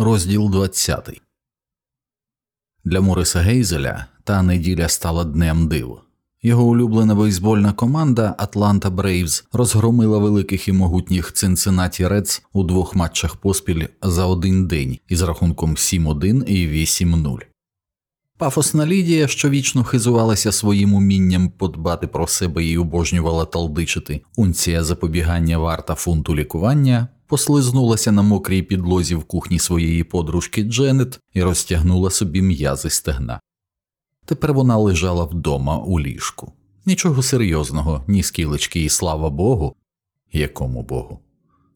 Розділ 20 Для Мориса Гейзеля та неділя стала днем див. Його улюблена бейсбольна команда Атланта Брейвз розгромила великих і могутніх Цинциннаті Редс у двох матчах поспіль за один день із рахунком 7-1 і 8-0. Пафосна Лідія, що вічно хизувалася своїм умінням подбати про себе і обожнювала талдичити, унція запобігання варта фунту лікування, послизнулася на мокрій підлозі в кухні своєї подружки Дженет і розтягнула собі м'язи стегна. Тепер вона лежала вдома у ліжку. Нічого серйозного, ні скілечки, і слава Богу, якому Богу.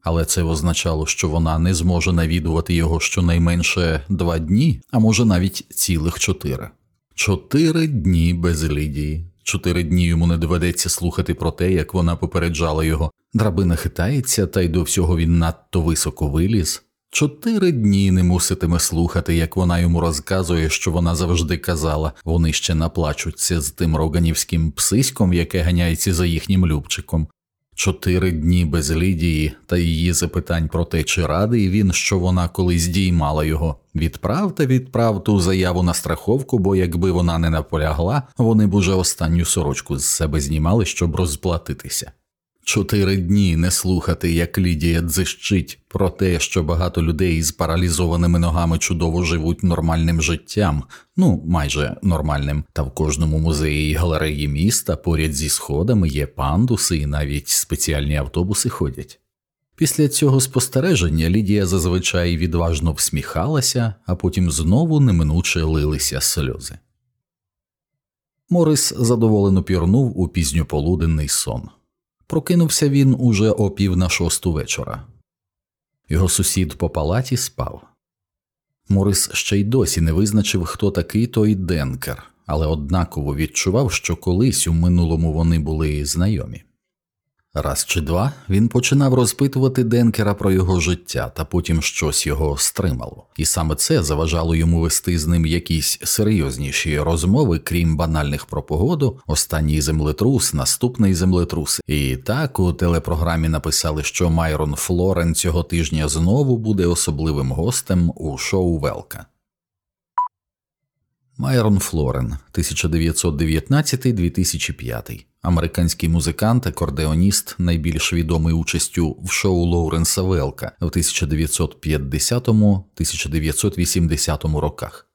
Але це означало, що вона не зможе навідувати його щонайменше два дні, а може навіть цілих чотири. Чотири дні без Лідії. Чотири дні йому не доведеться слухати про те, як вона попереджала його. Драбина хитається, та й до всього він надто високо виліз. Чотири дні не муситиме слухати, як вона йому розказує, що вона завжди казала, вони ще наплачуться з тим роганівським псиськом, яке ганяється за їхнім любчиком. Чотири дні без Лідії та її запитань про те, чи радий він, що вона колись діймала його. Відправ та відправ ту заяву на страховку, бо якби вона не наполягла, вони б уже останню сорочку з себе знімали, щоб розплатитися. Чотири дні не слухати, як Лідія дзищить про те, що багато людей з паралізованими ногами чудово живуть нормальним життям, ну майже нормальним, та в кожному музеї і галереї міста поряд зі сходами є пандуси і навіть спеціальні автобуси ходять. Після цього спостереження Лідія зазвичай відважно всміхалася, а потім знову неминуче лилися сльози. Морис задоволено пірнув у пізньополуденний сон. Прокинувся він уже о пів на шосту вечора. Його сусід по палаті спав. Морис ще й досі не визначив, хто такий той Денкер, але однаково відчував, що колись у минулому вони були знайомі. Раз чи два він починав розпитувати Денкера про його життя, та потім щось його стримало, і саме це заважало йому вести з ним якісь серйозніші розмови, крім банальних про погоду, останній землетрус, наступний землетрус. І так у телепрограмі написали, що Майрон Флорен цього тижня знову буде особливим гостем у шоу Велка. Майрон Флорен, 1919-2005, американський музикант, акордеоніст, найбільш відомий участю в шоу Лоуренса Велка в 1950-1980 роках.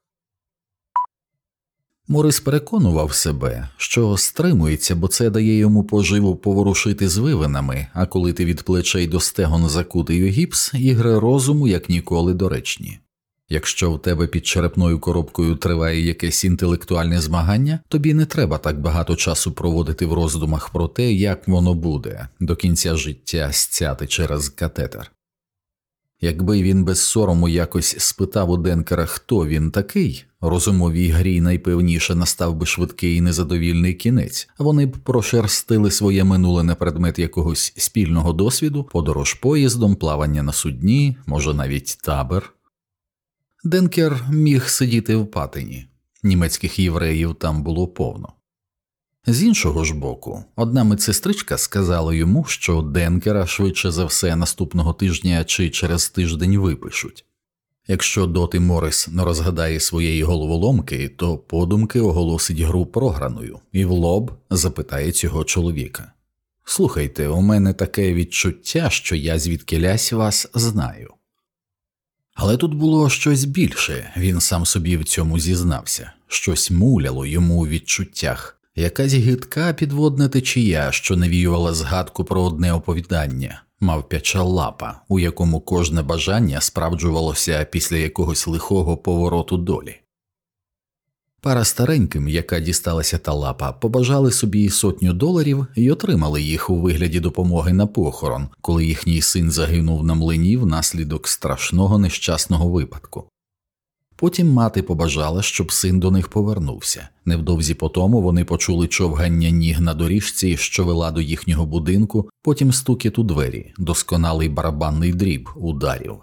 Морис переконував себе, що стримується, бо це дає йому поживу поворушити звивинами, а коли ти від плечей до стегон закутий у гіпс, ігри розуму як ніколи доречні. Якщо в тебе під черепною коробкою триває якесь інтелектуальне змагання, тобі не треба так багато часу проводити в роздумах про те, як воно буде до кінця життя стяти через катетер. Якби він без сорому якось спитав у Денкера, хто він такий, розумовій грі найпевніше настав би швидкий і незадовільний кінець, вони б прошерстили своє минуле на предмет якогось спільного досвіду, подорож поїздом, плавання на судні, може навіть табор. Денкер міг сидіти в патині, німецьких євреїв там було повно. З іншого ж боку, одна медсестричка сказала йому, що Денкера швидше за все наступного тижня чи через тиждень випишуть. Якщо доти Морис не розгадає своєї головоломки, то подумки оголосить гру програною і в лоб запитає цього чоловіка Слухайте, у мене таке відчуття, що я звідкилясь вас знаю. Але тут було щось більше, він сам собі в цьому зізнався, щось муляло йому у відчуттях, якась гидка підводна течія, що навіювала згадку про одне оповідання, мав п'яча лапа, у якому кожне бажання справджувалося після якогось лихого повороту долі. Пара стареньким, яка дісталася та лапа, побажали собі сотню доларів і отримали їх у вигляді допомоги на похорон, коли їхній син загинув на млині внаслідок страшного нещасного випадку. Потім мати побажала, щоб син до них повернувся. Невдовзі по тому вони почули човгання ніг на доріжці, що вела до їхнього будинку, потім стукіт у двері, досконалий барабанний дріб ударів.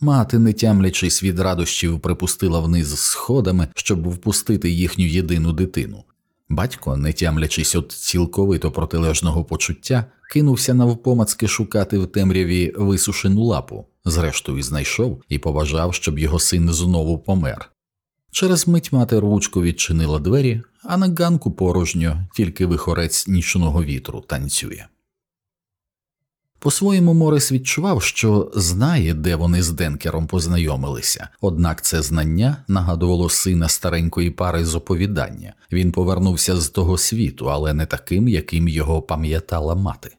Мати, не тямлячись від радощів, припустила вниз сходами, щоб впустити їхню єдину дитину. Батько, не тямлячись від цілковито протилежного почуття, кинувся навпомацки шукати в темряві висушену лапу, зрештою знайшов і побажав, щоб його син знову помер. Через мить мати ручку відчинила двері, а на ганку порожньо тільки вихорець нічного вітру танцює. По своєму Морис відчував, що знає, де вони з Денкером познайомилися, однак це знання нагадувало сина старенької пари з оповідання. Він повернувся з того світу, але не таким, яким його пам'ятала мати.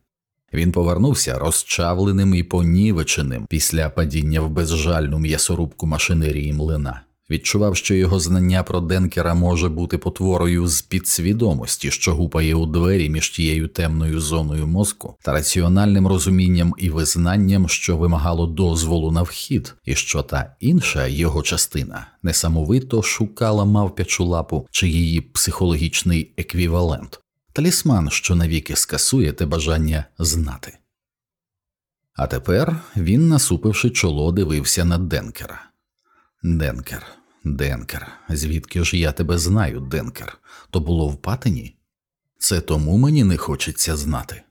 Він повернувся розчавленим і понівеченим після падіння в безжальну м'ясорубку машинерії млина. Відчував, що його знання про Денкера може бути потворою з підсвідомості, що гупає у двері між тією темною зоною мозку, та раціональним розумінням і визнанням, що вимагало дозволу на вхід, і що та інша його частина несамовито шукала мавпячу лапу чи її психологічний еквівалент, талісман, що навіки скасує те бажання знати. А тепер він, насупивши чоло, дивився на Денкера. Денкер. Денкер, звідки ж я тебе знаю, Денкер? То було в патині? Це тому мені не хочеться знати.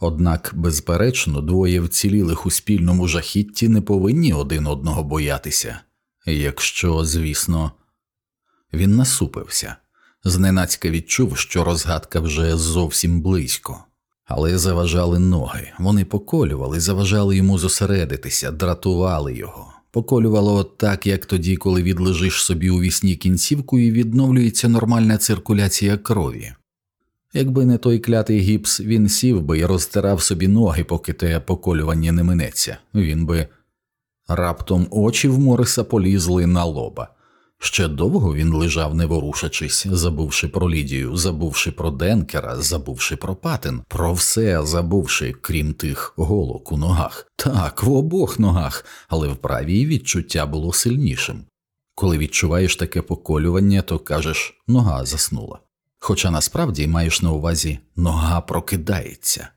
Однак, безперечно, двоє вцілілих у спільному жахітті не повинні один одного боятися, якщо, звісно, він насупився, зненацька відчув, що розгадка вже зовсім близько, але заважали ноги, вони поколювали, заважали йому зосередитися, дратували його поколювало так, як тоді, коли відлежиш собі у вісні кінцівку і відновлюється нормальна циркуляція крові. Якби не той клятий гіпс, він сів би і розтирав собі ноги, поки те поколювання не минеться, він би раптом очі в Мориса полізли на лоба. Ще довго він лежав, не ворушачись, забувши про Лідію, забувши про Денкера, забувши про патин, про все забувши, крім тих голок у ногах. Так, в обох ногах, але в правій відчуття було сильнішим. Коли відчуваєш таке поколювання, то кажеш нога заснула. Хоча насправді маєш на увазі нога прокидається.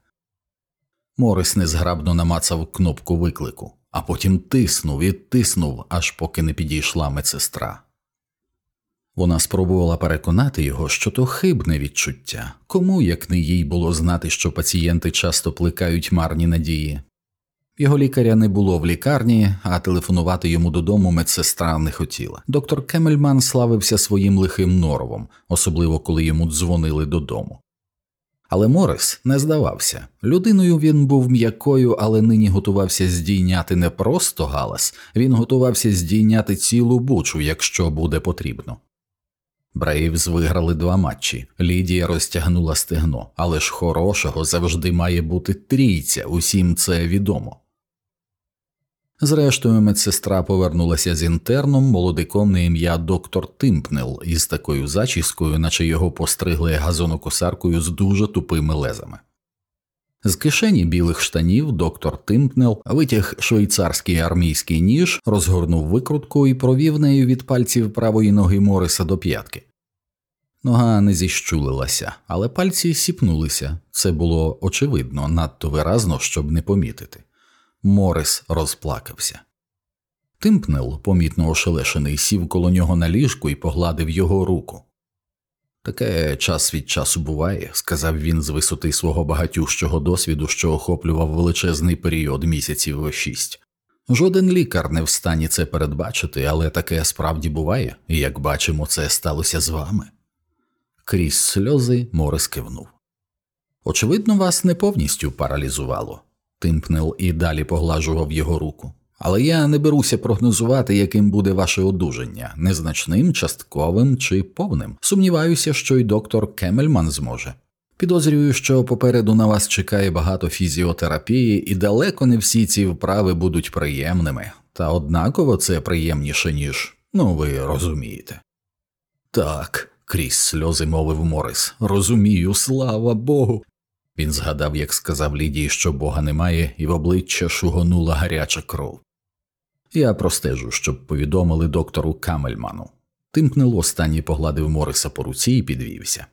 Морис незграбно намацав кнопку виклику, а потім тиснув і тиснув, аж поки не підійшла медсестра. Вона спробувала переконати його, що то хибне відчуття, кому як не їй було знати, що пацієнти часто плекають марні надії. Його лікаря не було в лікарні, а телефонувати йому додому медсестра не хотіла. Доктор Кемельман славився своїм лихим норовом, особливо коли йому дзвонили додому. Але Морис не здавався. Людиною він був м'якою, але нині готувався здійняти не просто галас, він готувався здійняти цілу бучу, якщо буде потрібно. Браївс виграли два матчі. Лідія розтягнула стегно, але ж хорошого завжди має бути трійця, усім це відомо. Зрештою, медсестра повернулася з інтерном молодиком на ім'я доктор Тимпнел із такою зачіскою, наче його постригли газонокосаркою з дуже тупими лезами. З кишені білих штанів доктор Тимпнел витяг швейцарський армійський ніж, розгорнув викрутку і провів нею від пальців правої ноги Мориса до п'ятки. Нога не зіщулилася, але пальці сіпнулися. Це було очевидно, надто виразно, щоб не помітити. Морис розплакався. Тимпнел, помітно ошелешений, сів коло нього на ліжку і погладив його руку. Таке час від часу буває, сказав він з висоти свого багатющого досвіду, що охоплював величезний період місяців шість. Жоден лікар не в стані це передбачити, але таке справді буває, і як бачимо, це сталося з вами. Крізь сльози Морис кивнув. Очевидно, вас не повністю паралізувало. Тимпнел і далі поглажував його руку. Але я не беруся прогнозувати, яким буде ваше одужання незначним, частковим чи повним. Сумніваюся, що й доктор Кемельман зможе. Підозрюю, що попереду на вас чекає багато фізіотерапії, і далеко не всі ці вправи будуть приємними, та однаково це приємніше, ніж ну ви розумієте. Так, крізь сльози мовив Морис. Розумію, слава Богу. Він згадав, як сказав Лідії, що Бога немає, і в обличчя шугонула гаряча кров. Я простежу, щоб повідомили доктору Камельману. Тимкнело останній погладив Мориса по руці і підвівся.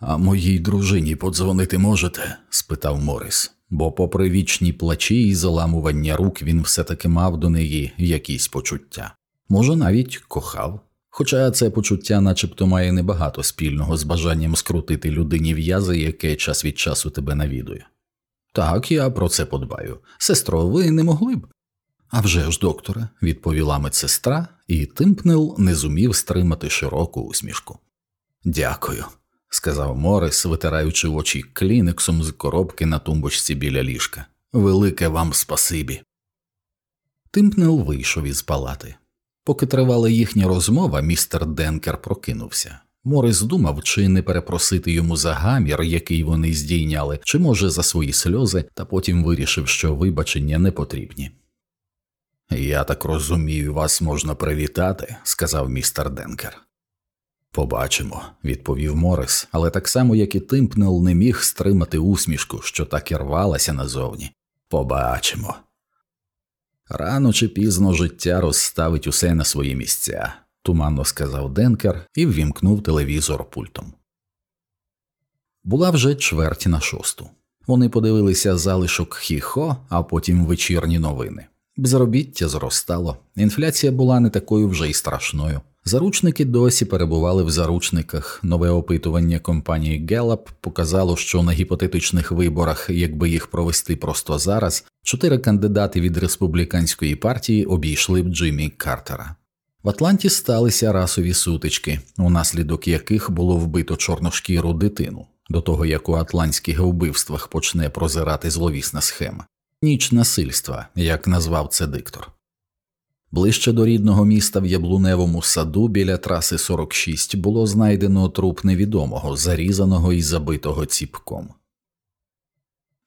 А моїй дружині подзвонити можете? спитав Морис, бо, попри вічні плачі і заламування рук, він все таки мав до неї якісь почуття. Може, навіть кохав Хоча це почуття начебто має небагато спільного з бажанням скрутити людині в'язи, яке час від часу тебе навідує. Так, я про це подбаю. Сестро, ви не могли б? «А вже ж, докторе, відповіла медсестра, і Тимпнел не зумів стримати широку усмішку. Дякую, сказав Морис, витираючи очі клінексом з коробки на тумбочці біля ліжка. Велике вам спасибі. Тимпнел вийшов із палати. Поки тривала їхня розмова, містер Денкер прокинувся. Морис думав, чи не перепросити йому за гамір, який вони здійняли, чи може за свої сльози, та потім вирішив, що вибачення не потрібні. Я так розумію, вас можна привітати, сказав містер Денкер. Побачимо, відповів Морис, але так само, як і Тимпнел, не міг стримати усмішку, що так і рвалася назовні. Побачимо. Рано чи пізно життя розставить усе на свої місця, туманно сказав Денкер і ввімкнув телевізор пультом. Була вже чверть на шосту. Вони подивилися залишок хіхо, а потім вечірні новини. Безробіття зростало, інфляція була не такою вже й страшною. Заручники досі перебували в заручниках. Нове опитування компанії Gallup показало, що на гіпотетичних виборах, якби їх провести просто зараз, чотири кандидати від республіканської партії обійшли б Джиммі Картера. В Атланті сталися расові сутички, унаслідок яких було вбито чорношкіру дитину, до того як у атлантських вбивствах почне прозирати зловісна схема. Ніч насильства, як назвав це диктор. Ближче до рідного міста в яблуневому саду біля траси 46 було знайдено труп невідомого, зарізаного і забитого ціпком.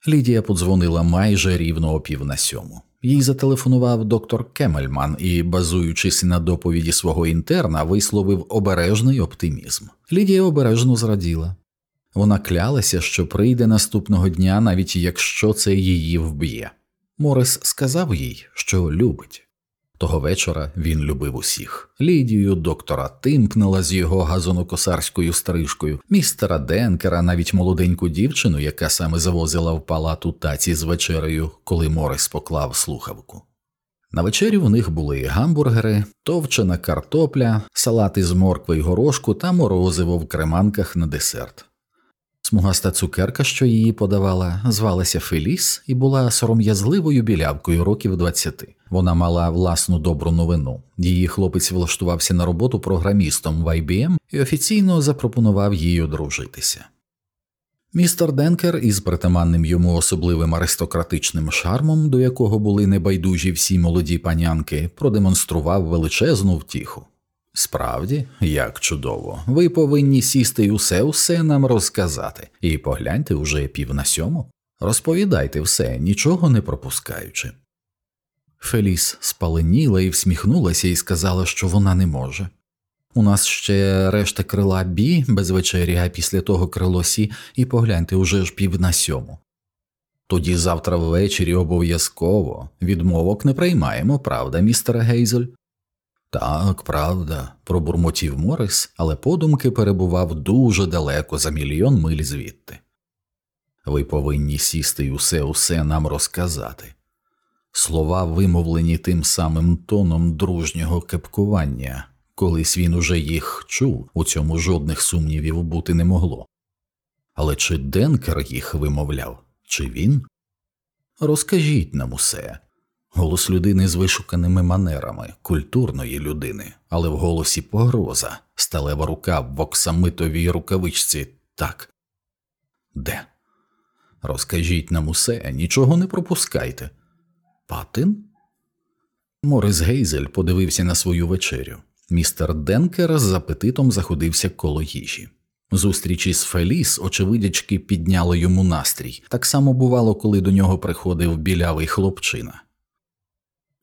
Лідія подзвонила майже рівно о пів на сьому. Їй зателефонував доктор Кемельман і, базуючись на доповіді свого інтерна, висловив обережний оптимізм. Лідія обережно зраділа. Вона клялася, що прийде наступного дня, навіть якщо це її вб'є. Морис сказав їй, що любить. Того вечора він любив усіх Лідію, доктора Тимпнела з його газонокосарською стрижкою, містера Денкера, навіть молоденьку дівчину, яка саме завозила в палату таці з вечерею, коли Морис поклав слухавку. На вечері в них були гамбургери, товчена картопля, салати з моркви й горошку та морозиво в креманках на десерт. Смугаста цукерка, що її подавала, звалася Феліс і була сором'язливою білявкою років 20. Вона мала власну добру новину. Її хлопець влаштувався на роботу програмістом в IBM і офіційно запропонував їй одружитися. Містер Денкер із притаманним йому особливим аристократичним шармом, до якого були небайдужі всі молоді панянки, продемонстрував величезну втіху. Справді, як чудово, ви повинні сісти й усе усе нам розказати, і погляньте уже пів на сьому. Розповідайте все, нічого не пропускаючи. Феліс спаленіла і всміхнулася і сказала, що вона не може. У нас ще решта крила бі без вечері, а після того крило сі, і погляньте уже ж пів на сьому. Тоді завтра ввечері обов'язково відмовок не приймаємо, правда, містер Гейзель? Так, правда, пробурмотів Морис, але подумки перебував дуже далеко за мільйон миль звідти. Ви повинні сісти й усе усе нам розказати. Слова вимовлені тим самим тоном дружнього кепкування, колись він уже їх чув, у цьому жодних сумнівів бути не могло. Але чи Денкер їх вимовляв, чи він? Розкажіть нам усе, Голос людини з вишуканими манерами, культурної людини, але в голосі погроза, сталева рука в оксамитовій рукавичці так. Де? Розкажіть нам усе, нічого не пропускайте. Патин? Морис Гейзель подивився на свою вечерю. Містер Денкер з апетитом заходився коло їжі. Зустрічі з Феліс, очевидячки, підняли йому настрій. Так само бувало, коли до нього приходив білявий хлопчина.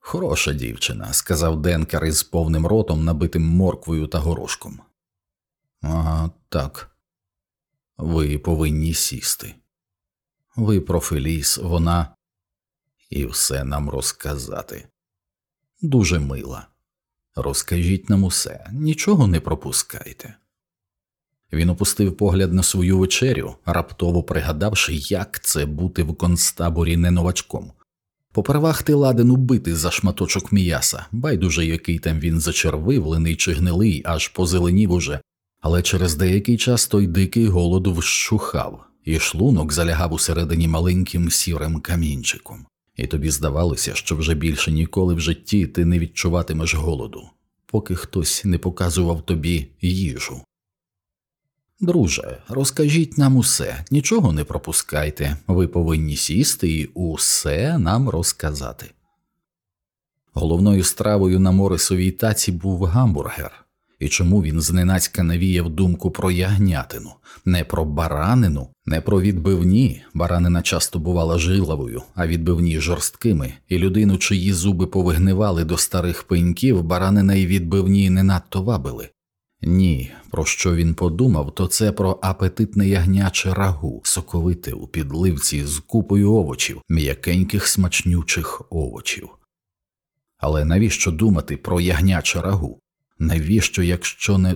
Хороша дівчина, сказав Денкер із повним ротом, набитим морквою та горошком. Ага, так. Ви повинні сісти. Ви про Феліс, вона і все нам розказати. Дуже мила. Розкажіть нам усе, нічого не пропускайте. Він опустив погляд на свою вечерю, раптово пригадавши, як це бути в концтаборі не новачком. Попервах ти ладен убити за шматочок м'яса, байдуже який там він зачервивлений чи гнилий, аж позеленів уже, але через деякий час той дикий голод вщухав, і шлунок залягав усередині маленьким сірим камінчиком, і тобі здавалося, що вже більше ніколи в житті ти не відчуватимеш голоду, поки хтось не показував тобі їжу. Друже, розкажіть нам усе, нічого не пропускайте, ви повинні сісти і усе нам розказати. Головною стравою на Морисовій таці був гамбургер, і чому він зненацька навіяв думку про ягнятину, не про баранину, не про відбивні. Баранина часто бувала жилавою, а відбивні жорсткими, і людину, чиї зуби повигнивали до старих пеньків, баранина і відбивні не надто вабили. Ні, про що він подумав, то це про апетитне ягняче рагу, соковите у підливці з купою овочів, м'якеньких смачнючих овочів. Але навіщо думати про ягняче рагу? Навіщо, якщо не.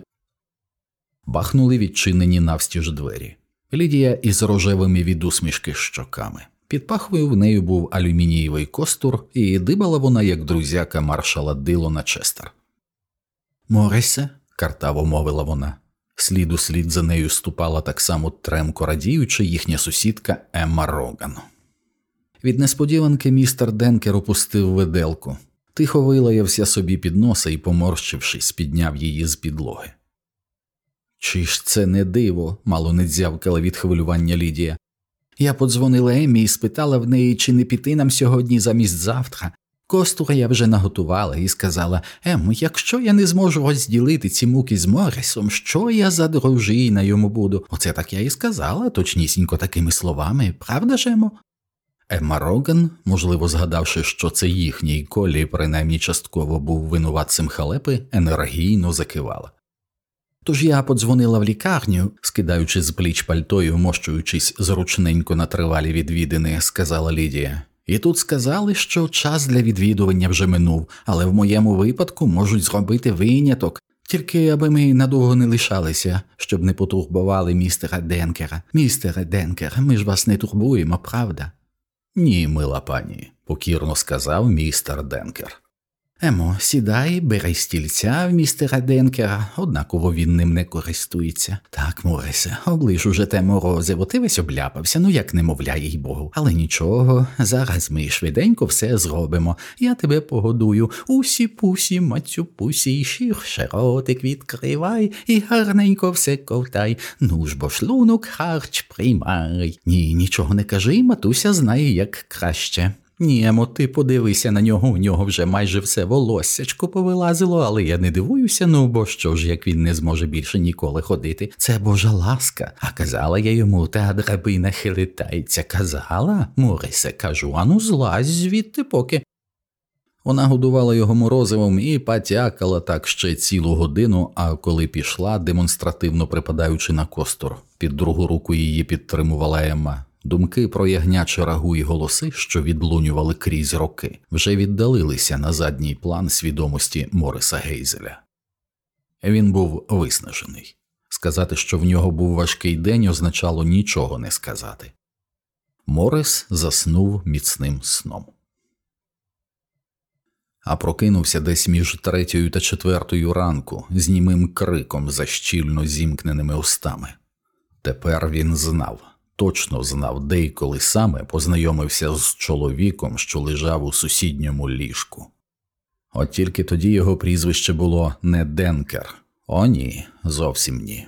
Бахнули відчинені навстіж двері. Лідія із рожевими від усмішки щоками. Під пахвою в неї був алюмінієвий костур, і дибала вона, як друзяка маршала Дилона Честер. Морисе, картаво мовила вона. Слід у слід за нею ступала так само тремко радіючи їхня сусідка Емма Роган. Від несподіванки містер Денкер опустив виделку, тихо вилаявся собі під носа і, поморщившись, підняв її з підлоги. Чи ж це не диво, мало не дзявкала від хвилювання Лідія. Я подзвонила Еммі і спитала в неї, чи не піти нам сьогодні замість завтра, Костура я вже наготувала і сказала Ем, якщо я не зможу розділити ці муки з Морисом, що я за дружина йому буду? Оце так я і сказала, точнісінько такими словами, правда ж, Емо? Емма Роган, можливо, згадавши, що це їхній колі, принаймні частково був винуватцем халепи, енергійно закивала. Тож я подзвонила в лікарню, скидаючи з пліч пальто і вмощуючись зручненько на тривалі відвідини, сказала Лідія. І тут сказали, що час для відвідування вже минув, але в моєму випадку можуть зробити виняток, тільки аби ми надовго не лишалися, щоб не потурбували містера Денкера. Містере Денкер, ми ж вас не турбуємо, правда? Ні, мила пані, покірно сказав містер Денкер. Емо, сідай, бери стільця в містера Денкера, однаково він ним не користується. Так, Морисе, оближ уже те морозиво, ти весь обляпався, ну як немовля, їй богу. Але нічого, зараз ми швиденько все зробимо. Я тебе погодую. Усі пусі, мацю пусі, ширше ротик відкривай і гарненько все ковтай. Ну ж бо шлунок харч приймай. Ні, нічого не кажи, матуся знає, як краще. Ніємо, ти подивися на нього, у нього вже майже все волоссячко повилазило, але я не дивуюся, ну бо що ж, як він не зможе більше ніколи ходити. Це божа ласка. А казала я йому, та драбина хилитається. Казала, Морисе, кажу, ану злазь звідти поки. Вона годувала його морозивом і потякала так ще цілу годину, а коли пішла, демонстративно припадаючи на костур, під другу руку її підтримувала Емма. Думки про ягняче рагу і голоси, що відлунювали крізь роки, вже віддалилися на задній план свідомості Мориса Гейзеля. Він був виснажений. Сказати, що в нього був важкий день, означало нічого не сказати. Морис заснув міцним сном. А прокинувся десь між третьою та четвертою ранку з німим криком за щільно зімкненими устами. Тепер він знав точно знав, де й коли саме познайомився з чоловіком, що лежав у сусідньому ліжку. От тільки тоді його прізвище було не Денкер, о ні, зовсім ні.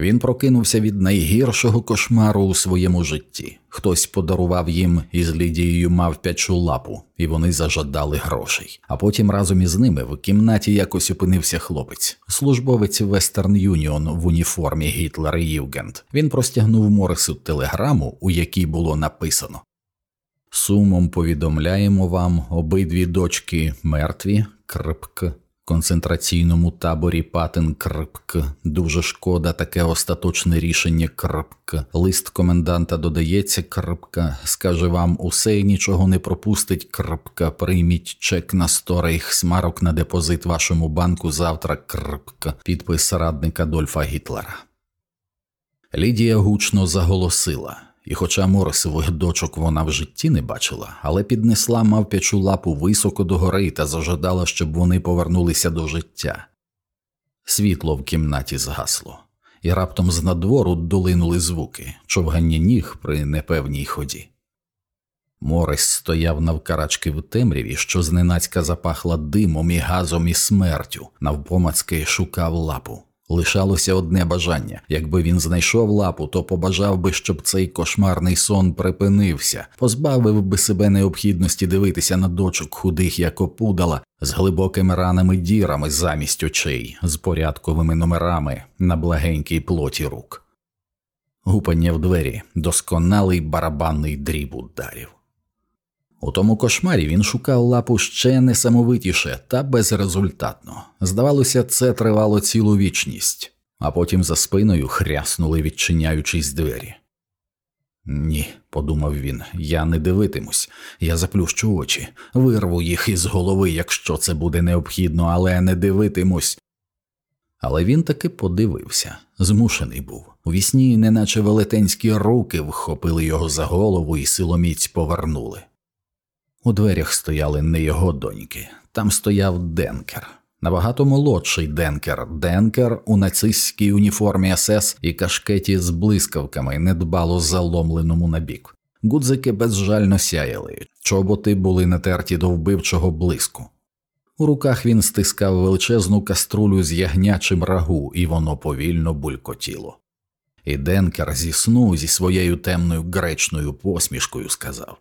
Він прокинувся від найгіршого кошмару у своєму житті. Хтось подарував їм із Лідією мавпячу лапу, і вони зажадали грошей. А потім разом із ними в кімнаті якось опинився хлопець, службовець Вестерн Юніон в уніформі Гітлер Югент. Він простягнув Морису телеграму, у якій було написано. З сумом повідомляємо вам обидві дочки мертві крпк концентраційному таборі Патен Крпк. Дуже шкода таке остаточне рішення Крпк. Лист коменданта додається Крпка. Скаже вам усе і нічого не пропустить Крпка. Прийміть чек на 100 рейхсмарок на депозит у вашому банку завтра Крпка. Підпис радника Дольфа Гітлера. Лідія гучно заголосила і, хоча Морисових дочок вона в житті не бачила, але піднесла мавпячу лапу високо до гори та зажадала, щоб вони повернулися до життя. Світло в кімнаті згасло, і раптом з надвору долинули звуки, човгання ніг при непевній ході. Морис стояв навкарачки в темряві, що зненацька запахла димом і газом і смертю, навпомацки шукав лапу. Лишалося одне бажання якби він знайшов лапу, то побажав би, щоб цей кошмарний сон припинився, позбавив би себе необхідності дивитися на дочок худих, як опудала, з глибокими ранами дірами замість очей, з порядковими номерами на благенькій плоті рук. Гупання в двері, досконалий барабанний дріб ударів. У тому кошмарі він шукав лапу ще несамовитіше та безрезультатно. Здавалося, це тривало цілу вічність, а потім за спиною хряснули, відчиняючись двері. Ні, подумав він, я не дивитимусь, я заплющу очі, вирву їх із голови, якщо це буде необхідно, але не дивитимусь. Але він таки подивився, змушений був. У вісні, неначе велетенські руки вхопили його за голову і силоміць повернули. У дверях стояли не його доньки, там стояв Денкер, набагато молодший Денкер, Денкер у нацистській уніформі СС і кашкеті з блискавками, недбало заломленому набік. Гудзики безжально сяяли, чоботи були натерті до вбивчого блиску. У руках він стискав величезну каструлю з ягнячим рагу, і воно повільно булькотіло. І Денкер зі сну зі своєю темною гречною посмішкою сказав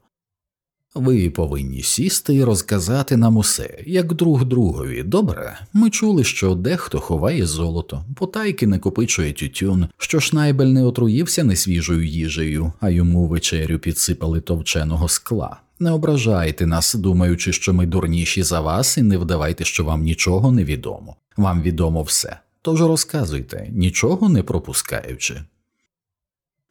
ви повинні сісти і розказати нам усе, як друг другові. Добре, ми чули, що дехто ховає золото, потайки накопичує тютюн, що Шнайбель не отруївся несвіжою їжею, а йому вечерю підсипали товченого скла. Не ображайте нас, думаючи, що ми дурніші за вас, і не вдавайте, що вам нічого не відомо. Вам відомо все. Тож розказуйте, нічого не пропускаючи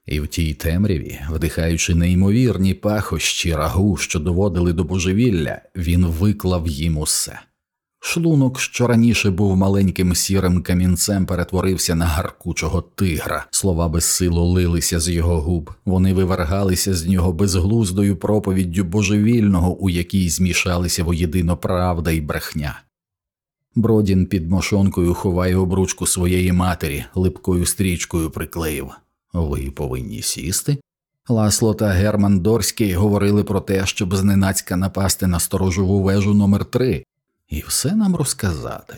і в тій темряві, вдихаючи неймовірні пахощі рагу, що доводили до божевілля, він виклав їм усе. Шлунок, що раніше був маленьким сірим камінцем, перетворився на гаркучого тигра, слова безсило лилися з його губ, вони вивергалися з нього безглуздою проповіддю божевільного, у якій змішалися воєдино правда і брехня. Бродін під мошонкою ховає обручку своєї матері, липкою стрічкою приклеїв. Ви повинні сісти. Ласло та Герман Дорський говорили про те, щоб зненацька напасти на сторожову вежу номер 3 і все нам розказати.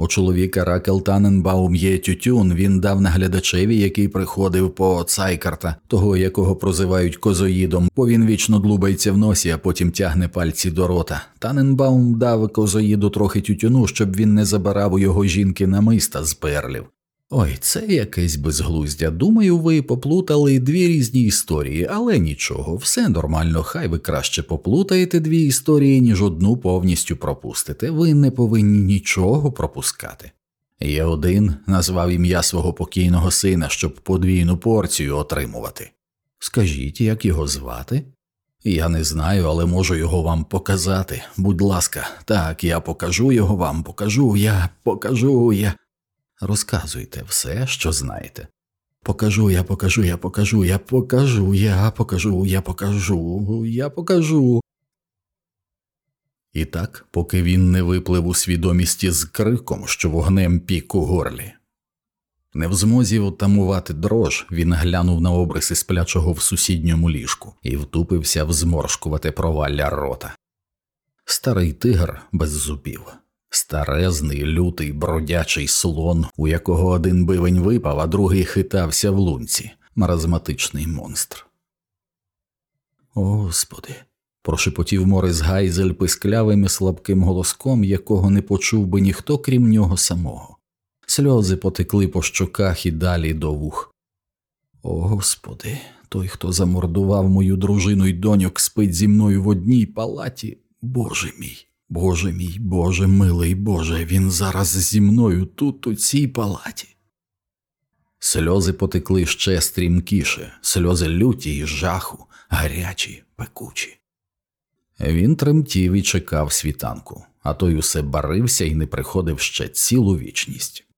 У чоловіка Ракел Таненбаум є тютюн, він дав наглядачеві, який приходив Поцайкарта, того якого прозивають козоїдом, бо він вічно длубається в носі, а потім тягне пальці до рота. Таненбаум дав козоїду трохи тютюну, щоб він не забирав у його жінки намиста з перлів. Ой, це якесь безглуздя. Думаю, ви поплутали дві різні історії, але нічого, все нормально, хай ви краще поплутаєте дві історії, ніж одну повністю пропустите. Ви не повинні нічого пропускати. Я один назвав ім'я свого покійного сина, щоб подвійну порцію отримувати. Скажіть, як його звати? Я не знаю, але можу його вам показати. Будь ласка, так, я покажу його вам, покажу, я покажу я. Розказуйте все, що знаєте. Покажу, я покажу, я покажу, я покажу, я покажу, я покажу, я покажу. І так, поки він не виплив у свідомісті з криком, що вогнем пік у горлі. Не в змозі втамувати дрож, він глянув на обриси сплячого в сусідньому ліжку і втупився в зморшкувате провалля рота. Старий тигр без зубів. Старезний, лютий, бродячий слон, у якого один бивень випав, а другий хитався в лунці, маразматичний монстр. О, Господи. прошепотів Морис Гайзель писклявим і слабким голоском, якого не почув би ніхто, крім нього самого. Сльози потекли по щоках і далі до вух. О Господи, той, хто замордував мою дружину й доньок, спить зі мною в одній палаті, Боже мій. Боже мій, Боже милий Боже, він зараз зі мною тут, у цій палаті. Сльози потекли ще стрімкіше, сльози люті й жаху, гарячі, пекучі. Він тремтів і чекав світанку, а той усе барився і не приходив ще цілу вічність.